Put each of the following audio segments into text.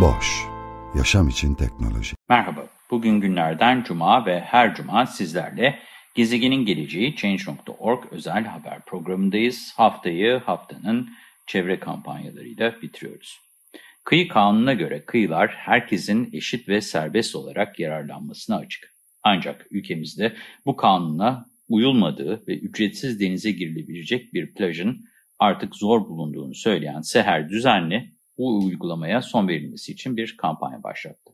Boş, yaşam için teknoloji. Merhaba, bugün günlerden cuma ve her cuma sizlerle Gezegenin Geleceği Change.org özel haber programındayız. Haftayı haftanın çevre kampanyalarıyla bitiriyoruz. Kıyı kanununa göre kıyılar herkesin eşit ve serbest olarak yararlanmasına açık. Ancak ülkemizde bu kanuna uyulmadığı ve ücretsiz denize girilebilecek bir plajın artık zor bulunduğunu söyleyen Seher Düzenli, bu uygulamaya son verilmesi için bir kampanya başlattı.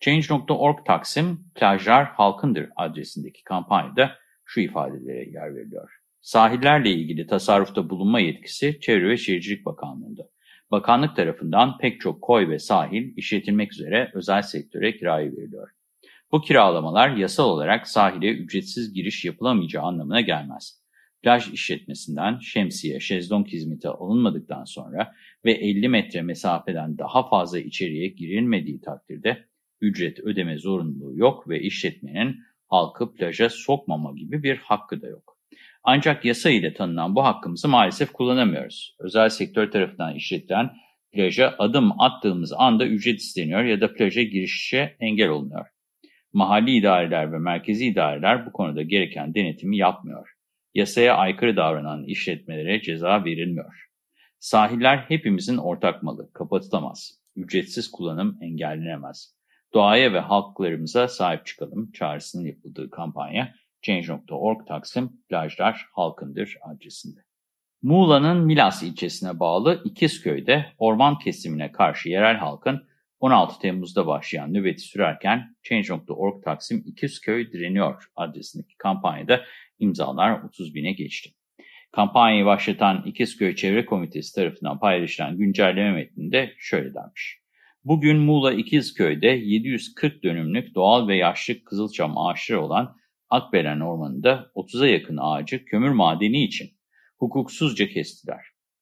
Change.org Taksim, plajlar halkındır adresindeki kampanyada şu ifadelere yer veriliyor. Sahillerle ilgili tasarrufta bulunma yetkisi Çevre ve Şehircilik Bakanlığı'nda. Bakanlık tarafından pek çok koy ve sahil işletilmek üzere özel sektöre kiraya veriliyor. Bu kiralamalar yasal olarak sahile ücretsiz giriş yapılamayacağı anlamına gelmez. Plaj işletmesinden şemsiye, şezlong hizmeti alınmadıktan sonra ve 50 metre mesafeden daha fazla içeriye girilmediği takdirde ücret ödeme zorunluluğu yok ve işletmenin halkı plaja sokmama gibi bir hakkı da yok. Ancak yasa ile tanınan bu hakkımızı maalesef kullanamıyoruz. Özel sektör tarafından işletilen plaja adım attığımız anda ücret isteniyor ya da plaja girişe engel olunuyor. Mahalli idareler ve merkezi idareler bu konuda gereken denetimi yapmıyor. Yasaya aykırı davranan işletmelere ceza verilmiyor. Sahiller hepimizin ortak malı, kapatılamaz. Ücretsiz kullanım engellenemez. Doğaya ve halklarımıza sahip çıkalım çağrısının yapıldığı kampanya Change.org Taksim Plajlar Halkındır adresinde. Muğla'nın Milas ilçesine bağlı İkizköy'de orman kesimine karşı yerel halkın 16 Temmuz'da başlayan nöbeti sürerken Change.org Taksim İkizköy direniyor adresindeki kampanyada imzalar 30 bine geçti. Kampanyayı başlatan İkizköy Çevre Komitesi tarafından paylaşılan güncelleme metninde şöyle denmiş. Bugün Muğla İkizköy'de 740 dönümlük doğal ve yaşlı kızılçam ağaçları olan Akbelen Ormanı'nda 30'a yakın ağacı kömür madeni için hukuksuzca kestiler.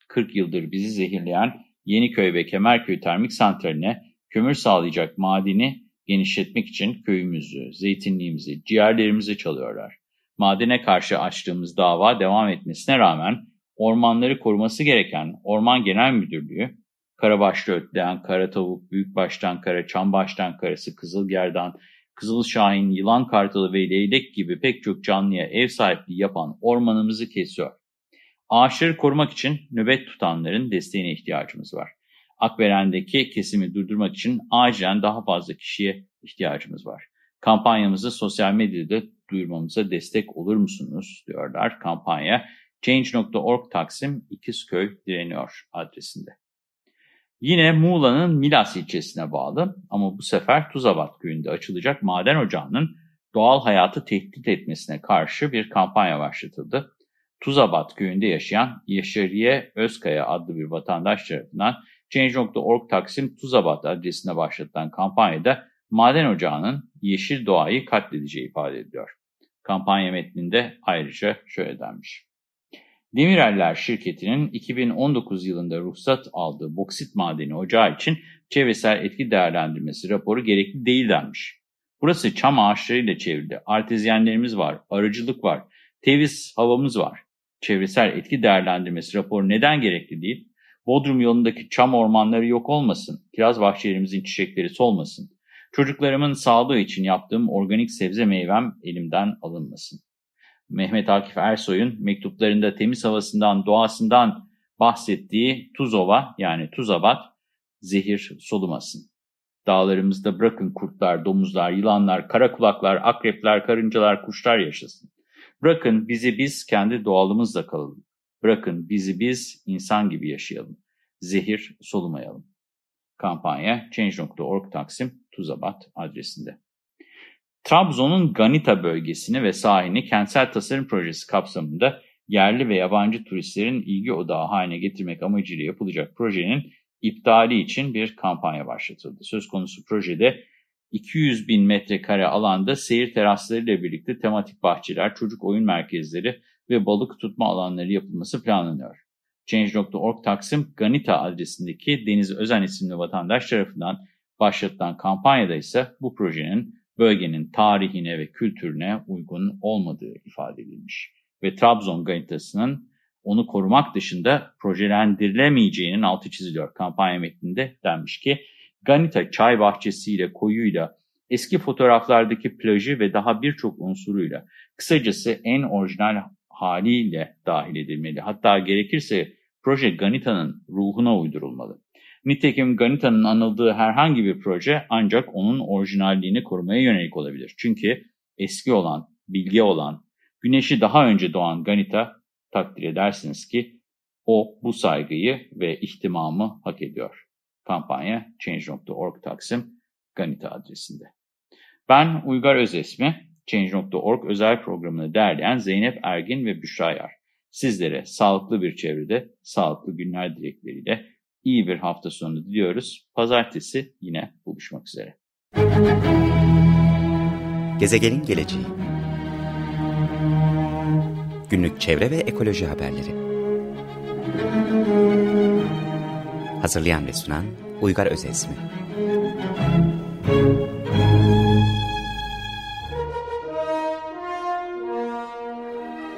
40 yıldır bizi zehirleyen Yeniköy ve Kemerköy Termik Santrali'ne kömür sağlayacak madeni genişletmek için köyümüzü, zeytinliğimizi, ciğerlerimizi çalıyorlar. Madene karşı açtığımız dava devam etmesine rağmen ormanları koruması gereken Orman Genel Müdürlüğü, Karabaşlı ötleyen kara tavuk, büyükbaştan kara, çambaştan karası, kızılgerdan, Kızıl Şahin, Yılan Kartalı ve Leylek gibi pek çok canlıya ev sahipliği yapan ormanımızı kesiyor. Ağaçları korumak için nöbet tutanların desteğine ihtiyacımız var. Akberen'deki kesimi durdurmak için acilen daha fazla kişiye ihtiyacımız var. Kampanyamızı sosyal medyada duyurmamıza destek olur musunuz diyorlar kampanya. Change.org Taksim İkizköy direniyor adresinde. Yine Muğla'nın Milas ilçesine bağlı ama bu sefer Tuzabat köyünde açılacak maden ocağının doğal hayatı tehdit etmesine karşı bir kampanya başlatıldı. Tuzabat köyünde yaşayan Yaşariye Özkaya adlı bir vatandaş tarafından Change.org Taksim Tuzabat adresine başlatılan kampanyada maden ocağının yeşil doğayı katledeceği ifade ediliyor. Kampanya metninde ayrıca şöyle denmiş. Demireller şirketinin 2019 yılında ruhsat aldığı boksit madeni ocağı için çevresel etki değerlendirmesi raporu gerekli değil denmiş. Burası çam ağaçlarıyla çevrili. Artezyenlerimiz var, arıcılık var, temiz havamız var. Çevresel etki değerlendirmesi raporu neden gerekli değil? Bodrum yolundaki çam ormanları yok olmasın, kiraz bahçelerimizin çiçekleri solmasın, çocuklarımın sağlığı için yaptığım organik sebze meyvem elimden alınmasın. Mehmet Akif Ersoy'un mektuplarında temiz havasından, doğasından bahsettiği Tuzova yani Tuzabat zehir solumasın. Dağlarımızda bırakın kurtlar, domuzlar, yılanlar, kara kulaklar, akrepler, karıncalar, kuşlar yaşasın. Bırakın bizi biz kendi doğalımızla kalalım. Bırakın bizi biz insan gibi yaşayalım. Zehir solumayalım. Kampanya Change.org Taksim Tuzabat adresinde. Trabzon'un Ganita bölgesini ve sahilini kentsel tasarım projesi kapsamında yerli ve yabancı turistlerin ilgi odağı haline getirmek amacıyla yapılacak projenin iptali için bir kampanya başlatıldı. Söz konusu projede 200 bin metrekare alanda seyir teraslarıyla birlikte tematik bahçeler, çocuk oyun merkezleri ve balık tutma alanları yapılması planlanıyor. Change.org Taksim Ganita adresindeki Deniz Özen isimli vatandaş tarafından başlatılan kampanyada ise bu projenin bölgenin tarihine ve kültürüne uygun olmadığı ifade edilmiş. Ve Trabzon Ganitası'nın onu korumak dışında projelendirilemeyeceğinin altı çiziliyor. Kampanya metninde denmiş ki Ganita çay bahçesiyle, koyuyla, eski fotoğraflardaki plajı ve daha birçok unsuruyla, kısacası en orijinal haliyle dahil edilmeli. Hatta gerekirse proje Ganita'nın ruhuna uydurulmalı. Nitekim Ganita'nın anıldığı herhangi bir proje ancak onun orijinalliğini korumaya yönelik olabilir. Çünkü eski olan, bilgi olan, güneşi daha önce doğan Ganita takdir edersiniz ki o bu saygıyı ve ihtimamı hak ediyor. Kampanya Change.org Taksim Ganita adresinde. Ben Uygar Özesmi, Change.org özel programını derleyen Zeynep Ergin ve Büşra Yar. Sizlere sağlıklı bir çevrede, sağlıklı günler dilekleriyle iyi bir hafta sonu diliyoruz. Pazartesi yine buluşmak üzere. Gezegenin geleceği Günlük çevre ve ekoloji haberleri Hazırlayan ve sunan Uygar Özesmi